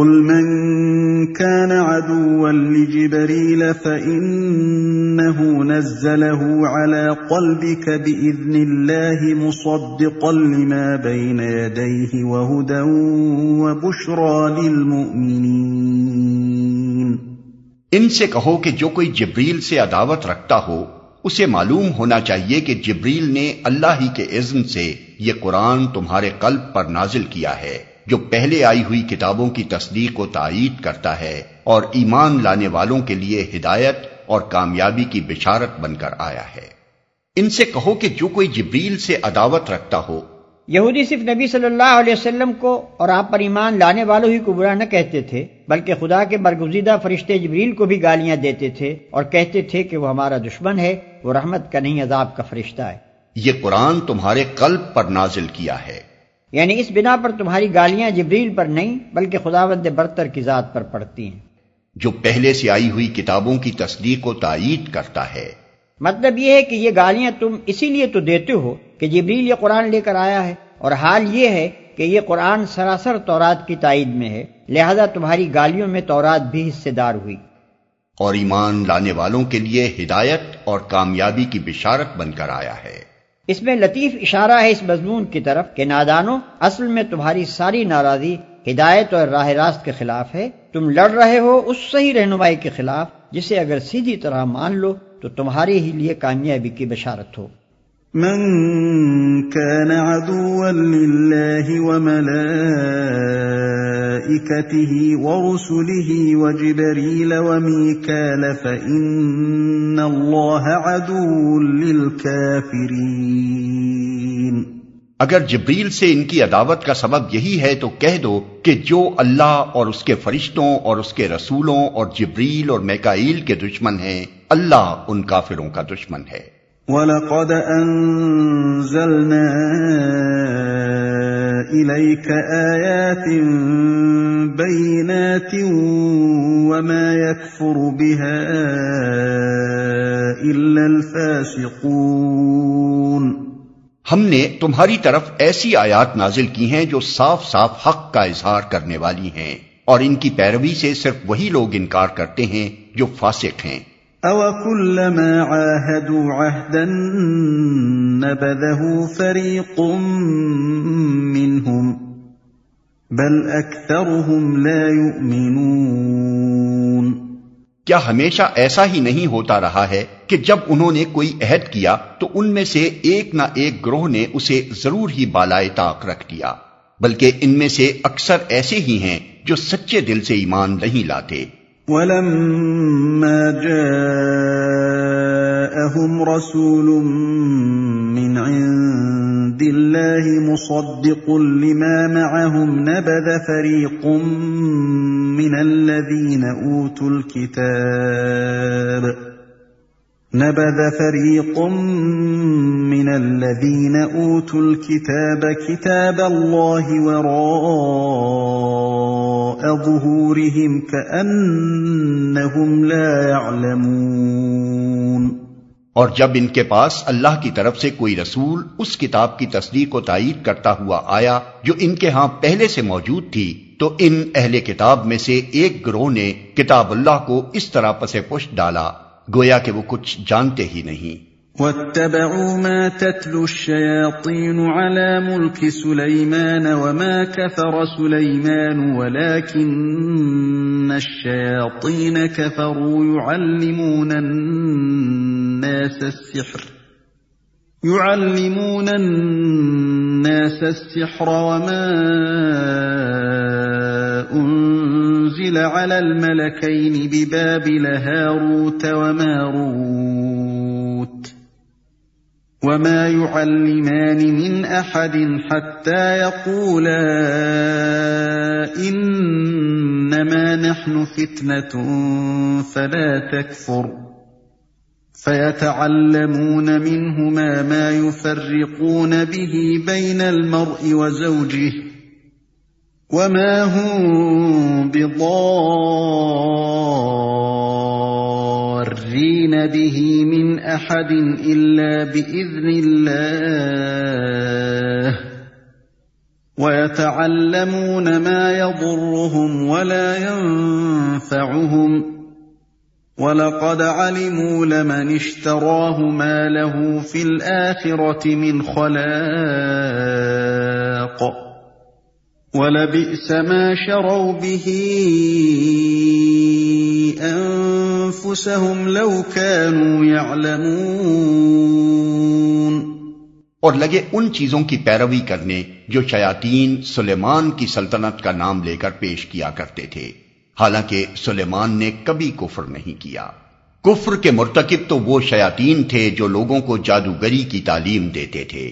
قل من كان عدوا لجبريل فانه نزله على قلبك باذن الله مصدقا لما بين يديه وهدى وبشرى للمؤمنين ان سے کہو کہ جو کوئی جبریل سے عداوت رکھتا ہو، اسے معلوم ہونا چاہیے کہ جبریل نے اللہ ہی کے اذن سے یہ قرآن تمہارے قلب پر نازل کیا ہے۔ جو پہلے آئی ہوئی کتابوں کی تصدیق و تائید کرتا ہے اور ایمان لانے والوں کے لیے ہدایت اور کامیابی کی بشارت بن کر آیا ہے۔ ان سے کہو کہ جو کوئی جبریل سے عداوت رکھتا ہو۔ یہودی صرف نبی صلی اللہ علیہ وسلم کو اور آپ پر ایمان لانے والوں ہی کو برا نہ کہتے تھے بلکہ خدا کے برگزیدہ فرشتے جبریل کو بھی گالیاں دیتے تھے اور کہتے تھے کہ وہ ہمارا دشمن ہے وہ رحمت کا نہیں عذاب کا فرشتہ ہے۔ یہ قرآن تمہارے قلب پر نازل کیا ہے۔ یعنی اس بنا پر تمہاری گالیاں جبریل پر نہیں بلکہ خداوند برتر کی ذات پر پڑتی ہیں۔ جو پہلے سے آئی ہوئی کتابوں کی تصدیق و تائید کرتا ہے۔ مطلب یہ ہے کہ یہ گالیاں تم اسی لیے تو دیتے ہو کہ جبریل یہ قرآن لے کر آیا ہے اور حال یہ ہے کہ یہ قرآن سراسر تورات کی تائید میں ہے لہذا تمہاری گالیوں میں تورات بھی حصے دار ہوئی۔ اور ایمان لانے والوں کے لیے ہدایت اور کامیابی کی بشارت بن کر آیا ہے۔ اس میں لطیف اشارہ ہے اس مضمون کی طرف کہ نادانو اصل میں تمہاری ساری ناراضی ہدایت اور راہ راست کے خلاف ہے۔ تم لڑ رہے ہو اس صحیح رہنمائی کے خلاف، جسے اگر سیدھی طرح مان لو تو تمہارے ہی لیے کامیابی کی بشارت ہو۔ من كان عدوا لله وملائكته ورسله وجبريل وميكال فإن الله عدو للكافرين. اگر جبریل سے ان کی عداوت کا سبب یہی ہے تو کہہ دو کہ جو اللہ اور اس کے فرشتوں اور اس کے رسولوں اور جبریل اور میکائیل کے دشمن ہیں اللہ ان کافروں کا دشمن ہے۔ وَلَقَدْ أَنزَلْنَا إِلَيْكَ آيَاتٍ بَيِّنَاتٍ وَمَا يَكْفُرُ بِهَا إِلَّا الْفَاسِقُونَ ہم نے تمہاری طرف ایسی آیات نازل کی ہیں جو صاف صاف حق کا اظہار کرنے والی ہیں اور ان کی پیروی سے صرف وہی لوگ انکار کرتے ہیں جو فاسق ہیں۔ أَوَكُلَّمَا عَاهَدُوا عَهْدًا نَبَذَهُ فَرِيقٌ مِّنْهُمْ بَلْ أَكْثَرُهُمْ لَا يُؤْمِنُونَ کیا ہمیشہ ایسا ہی نہیں ہوتا رہا ہے کہ جب انہوں نے کوئی عہد کیا تو ان میں سے ایک نہ ایک گروہ نے اسے ضرور ہی بالائے طاق رکھ دیا، بلکہ ان میں سے اکثر ایسے ہی ہیں جو سچے دل سے ایمان نہیں لاتے۔ وَلَمَّا جَاءَهُمْ رَسُولٌ مِّنْ عِندِ اللَّهِ مُصَدِّقٌ لِّمَا مَعَهُمْ نَبَذَ فَرِيقٌ مِّنَ الَّذِينَ أُوتُوا الْكِتَابَ نبذ فريق من الذين أوتوا الكتاب كتاب الله وراء ظهورهم كأنهم لا يعلمون. اور جب ان کے پاس اللہ کی طرف سے کوئی رسول اس کتاب کی تصدیق و تائید کرتا ہوا آیا جو ان کے ہاں پہلے سے موجود تھی، تو ان اہل کتاب میں سے ایک گروہ نے کتاب اللہ کو اس طرح پسے پشت ڈالا۔ گویا کہ وہ کچھ جانتے ہی نہیں۔ واتبعوا ما تتلو الشياطين على ملك سليمان وما كفر سليمان ولكن الشياطين كفروا يعلمون الناس السحر يعلمون الناس السحر وما أن أنزل على الملكين ببابل هاروت وماروت وما يعلمان من أحد حتى يقولا إنما نحن فتنة فلا تكفر فيتعلمون منهما ما يفرقون به بين المرء وزوجه وما هم بضارين به من احد الا باذن الله ويتعلمون ما يضرهم ولا ينفعهم ولقد علموا لمن اشتراه ما له في الاخره من خلاق ولبئس ما شروا به انفسهم لو كانوا يعلمون۔ اور لگے ان چیزوں کی پیروی کرنے جو شیاطین سلیمان کی سلطنت کا نام لے کر پیش کیا کرتے تھے۔ حالانکہ سلیمان نے کبھی کفر نہیں کیا۔ کفر کے مرتکب تو وہ شیاطین تھے جو لوگوں کو جادوگری کی تعلیم دیتے تھے۔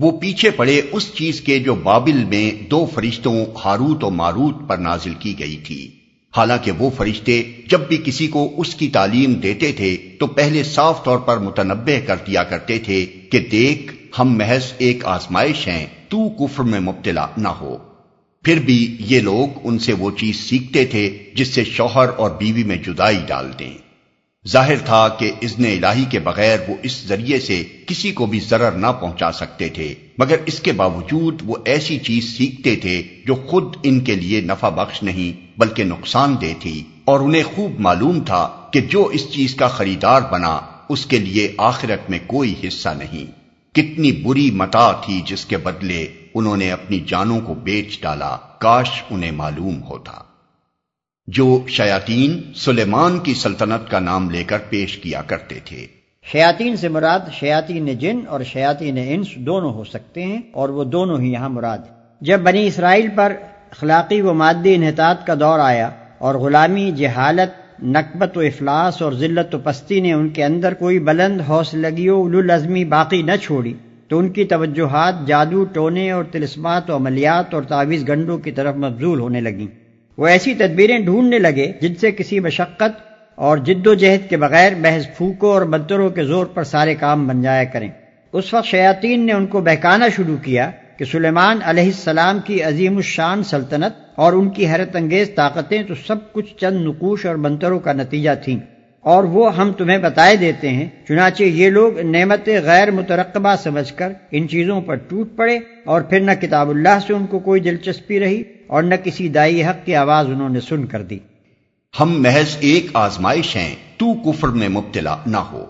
وہ پیچھے پڑے اس چیز کے جو بابل میں دو فرشتوں ہاروت و ماروت پر نازل کی گئی تھی۔ حالانکہ وہ فرشتے جب بھی کسی کو اس کی تعلیم دیتے تھے تو پہلے صاف طور پر متنبع کر دیا کرتے تھے کہ دیکھ، ہم محض ایک آزمائش ہیں، تو کفر میں مبتلا نہ ہو۔ پھر بھی یہ لوگ ان سے وہ چیز سیکھتے تھے جس سے شوہر اور بیوی میں جدائی ڈال دیں۔ ظاہر تھا کہ اذن الہی کے بغیر وہ اس ذریعے سے کسی کو بھی ضرر نہ پہنچا سکتے تھے، مگر اس کے باوجود وہ ایسی چیز سیکھتے تھے جو خود ان کے لیے نفع بخش نہیں، بلکہ نقصان دہ تھی۔ اور انہیں خوب معلوم تھا کہ جو اس چیز کا خریدار بنا، اس کے لیے آخرت میں کوئی حصہ نہیں۔ کتنی بری متا تھی جس کے بدلے انہوں نے اپنی جانوں کو بیچ ڈالا، کاش انہیں معلوم ہوتا۔ جو شیاتین سلیمان کی سلطنت کا نام لے کر پیش کیا کرتے تھے۔ شیاطین سے مراد شیاطین جن اور شیاطین انس دونوں ہو سکتے ہیں اور وہ دونوں ہی یہاں مراد جب بنی اسرائیل پر اخلاقی و مادی انحطاط کا دور آیا اور غلامی، جہالت، نقبت و افلاس اور ذلت و پستی نے ان کے اندر کوئی بلند حوصلگی و الازمی باقی نہ چھوڑی، تو ان کی توجہات جادو، ٹونے اور تلسمات و عملیات اور تعویذ گنڈوں کی طرف مبزول ہونے لگیں۔ وہ ایسی تدبیریں ڈھونڈنے لگے جن سے کسی مشقت اور جد و جہد کے بغیر محض پھوکوں اور منتروں کے زور پر سارے کام بن جایا کریں۔ اس وقت شیاطین نے ان کو بہکانا شروع کیا کہ سلیمان علیہ السلام کی عظیم الشان سلطنت اور ان کی حیرت انگیز طاقتیں تو سب کچھ چند نقوش اور بنتروں کا نتیجہ تھیں۔ اور وہ ہم تمہیں بتائے دیتے ہیں، چنانچہ یہ لوگ نعمت غیر مترقبہ سمجھ کر ان چیزوں پر ٹوٹ پڑے اور پھر نہ کتاب اللہ سے ان کو کوئی دلچسپی رہی اور نہ کسی دائی حق کی آواز انہوں نے سن کر دی۔ ہم محض ایک آزمائش ہیں تو کفر میں مبتلا نہ ہو۔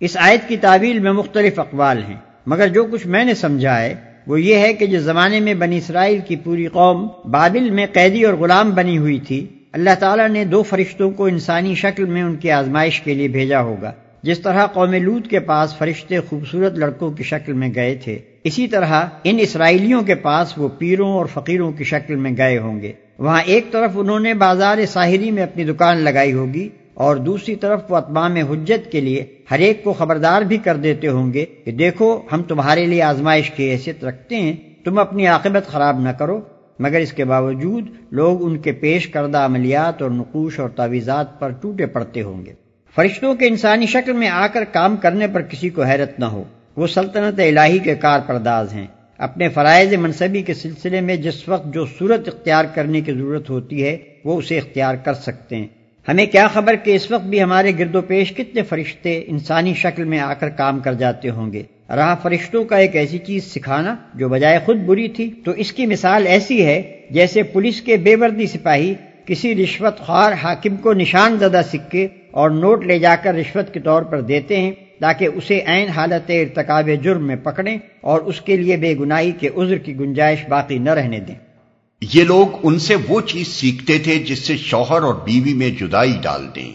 اس آیت کی تعویل میں مختلف اقوال ہیں مگر جو کچھ میں نے سمجھا ہے وہ یہ ہے کہ جس زمانے میں بنی اسرائیل کی پوری قوم بابل میں قیدی اور غلام بنی ہوئی تھی اللہ تعالیٰ نے دو فرشتوں کو انسانی شکل میں ان کی آزمائش کے لیے بھیجا ہوگا۔ جس طرح قوم لوت کے پاس فرشتے خوبصورت لڑکوں کی شکل میں گئے تھے، اسی طرح ان اسرائیلیوں کے پاس وہ پیروں اور فقیروں کی شکل میں گئے ہوں گے۔ وہاں ایک طرف انہوں نے بازار ساحری میں اپنی دکان لگائی ہوگی اور دوسری طرف وہ اتمام حجت کے لیے ہر ایک کو خبردار بھی کر دیتے ہوں گے کہ دیکھو، ہم تمہارے لیے آزمائش کی حیثیت رکھتے ہیں، تم اپنی عاقبت خراب نہ کرو۔ مگر اس کے باوجود لوگ ان کے پیش کردہ عملیات اور نقوش اور تعویزات پر ٹوٹے پڑتے ہوں گے۔ فرشتوں کے انسانی شکل میں آ کر کام کرنے پر کسی کو حیرت نہ ہو۔ وہ سلطنت الہی کے کار پرداز ہیں۔ اپنے فرائض منصبی کے سلسلے میں جس وقت جو صورت اختیار کرنے کی ضرورت ہوتی ہے، وہ اسے اختیار کر سکتے ہیں۔ ہمیں کیا خبر کہ اس وقت بھی ہمارے گرد و پیش کتنے فرشتے انسانی شکل میں آ کر کام کر جاتے ہوں گے؟ رہا فرشتوں کا ایک ایسی چیز سکھانا جو بجائے خود بری تھی۔ تو اس کی مثال ایسی ہے جیسے پولیس کے بے وردی سپاہی کسی رشوت خوار حاکم کو نشان زدہ سکے اور نوٹ لے جا کر رشوت کے طور پر دیتے ہیں تاکہ اسے عین حالت ارتکاب جرم میں پکڑیں اور اس کے لیے بے گناہی کے عذر کی گنجائش باقی نہ رہنے دیں۔ یہ لوگ ان سے وہ چیز سیکھتے تھے جس سے شوہر اور بیوی میں جدائی ڈال دیں۔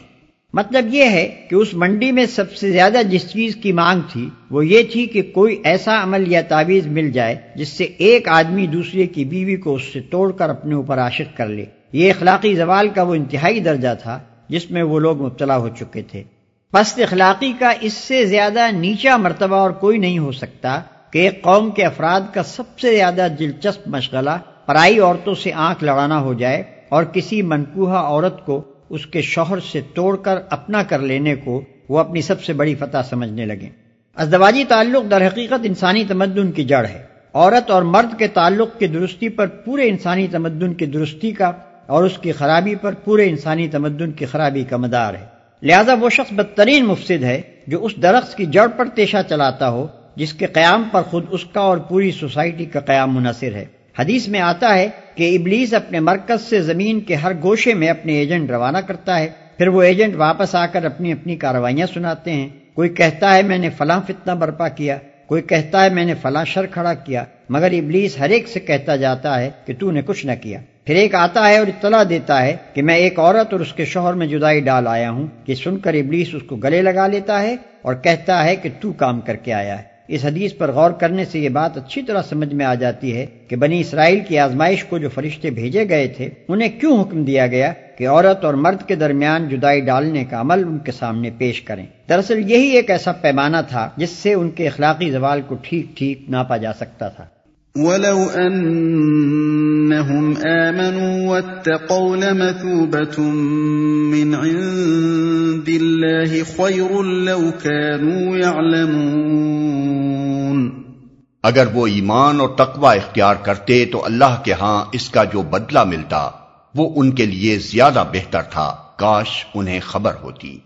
مطلب یہ ہے کہ اس منڈی میں سب سے زیادہ جس چیز کی مانگ تھی وہ یہ تھی کہ کوئی ایسا عمل یا تعویذ مل جائے جس سے ایک آدمی دوسرے کی بیوی کو اس سے توڑ کر اپنے اوپر عاشق کر لے۔ یہ اخلاقی زوال کا وہ انتہائی درجہ تھا۔ جس میں وہ لوگ مبتلا ہو چکے تھے۔ پست اخلاقی کا اس سے زیادہ نیچا مرتبہ اور کوئی نہیں ہو سکتا کہ ایک قوم کے افراد کا سب سے زیادہ دلچسپ مشغلہ پرائی عورتوں سے آنکھ لڑانا ہو جائے اور کسی منکوہا عورت کو اس کے شوہر سے توڑ کر اپنا کر لینے کو وہ اپنی سب سے بڑی فتح سمجھنے لگے ازدواجی تعلق در حقیقت انسانی تمدن کی جڑ ہے۔ عورت اور مرد کے تعلق کی درستی پر پورے انسانی تمدن کی درستی کا اور اس کی خرابی پر پورے انسانی تمدن کی خرابی کا مدار ہے۔ لہذا وہ شخص بدترین مفسد ہے جو اس درخت کی جڑ پر تیشہ چلاتا ہو، جس کے قیام پر خود اس کا اور پوری سوسائٹی کا قیام منحصر ہے۔ حدیث میں آتا ہے کہ ابلیس اپنے مرکز سے زمین کے ہر گوشے میں اپنے ایجنٹ روانہ کرتا ہے۔ پھر وہ ایجنٹ واپس آ کر اپنی اپنی کارروائیاں سناتے ہیں۔ کوئی کہتا ہے میں نے فلاں فتنہ برپا کیا، کوئی کہتا ہے میں نے فلاں شر کھڑا کیا۔ مگر ابلیس ہر ایک سے کہتا جاتا ہے کہ تو نے کچھ نہ کیا۔ پھر ایک آتا ہے اور اطلاع دیتا ہے کہ میں ایک عورت اور اس کے شوہر میں جدائی ڈال آیا ہوں کہ سن کر ابلیس اس کو گلے لگا لیتا ہے اور کہتا ہے کہ تو کام کر کے آیا ہے۔ اس حدیث پر غور کرنے سے یہ بات اچھی طرح سمجھ میں آ جاتی ہے کہ بنی اسرائیل کی آزمائش کو جو فرشتے بھیجے گئے تھے، انہیں کیوں حکم دیا گیا کہ عورت اور مرد کے درمیان جدائی ڈالنے کا عمل ان کے سامنے پیش کریں؟ دراصل یہی ایک ایسا پیمانہ تھا جس سے ان کے اخلاقی زوال کو ٹھیک ٹھیک ناپا جا سکتا تھا۔ ولو انهم آمنوا واتقوا لمثوبة من عند الله خير لو كانوا يعلمون. اگر وہ ایمان اور تقوی اختیار کرتے تو اللہ کے ہاں اس کا جو بدلہ ملتا وہ ان کے لیے زیادہ بہتر تھا، کاش انہیں خبر ہوتی۔